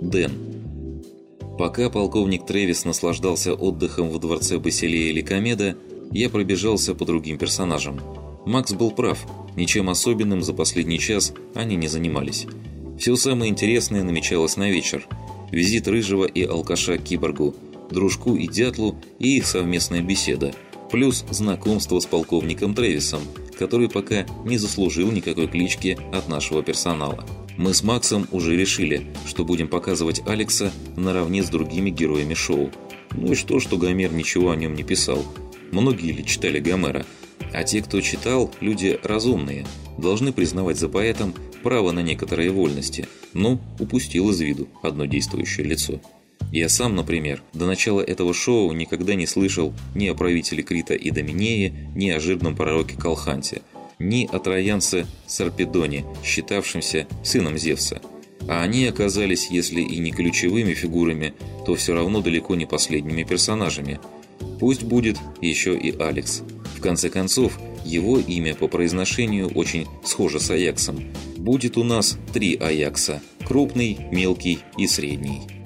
Дэн. Пока полковник Трэвис наслаждался отдыхом в дворце Басилея Ликомеда, я пробежался по другим персонажам. Макс был прав, ничем особенным за последний час они не занимались. Все самое интересное намечалось на вечер. Визит Рыжего и алкаша к киборгу, дружку и дятлу и их совместная беседа. Плюс знакомство с полковником Трэвисом, который пока не заслужил никакой клички от нашего персонала. Мы с Максом уже решили, что будем показывать Алекса наравне с другими героями шоу. Ну и что, что Гомер ничего о нем не писал. Многие ли читали Гомера? А те, кто читал, люди разумные, должны признавать за поэтом право на некоторые вольности, но упустил из виду одно действующее лицо. Я сам, например, до начала этого шоу никогда не слышал ни о правителе Крита и Доминее, ни о жирном пророке Калханте – ни о троянце Сарпедоне, считавшемся сыном Зевса. А они оказались, если и не ключевыми фигурами, то все равно далеко не последними персонажами. Пусть будет еще и Алекс. В конце концов, его имя по произношению очень схоже с Аяксом. Будет у нас три Аякса – крупный, мелкий и средний.